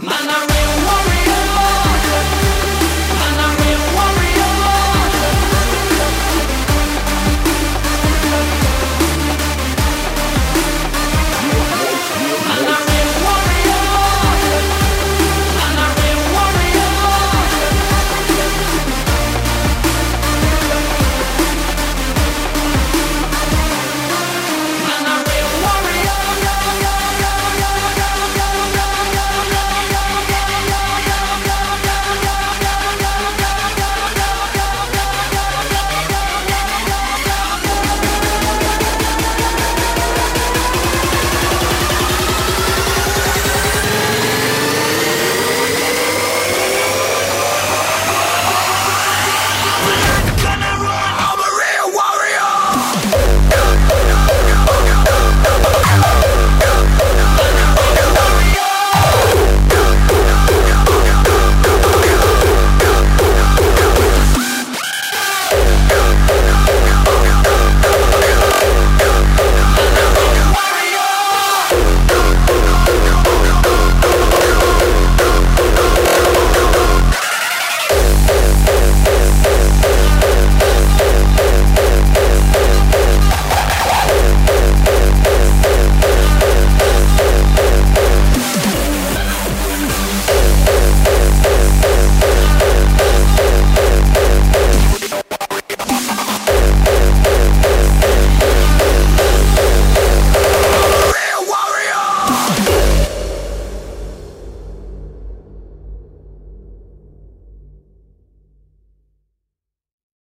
Man, I'm real warrior.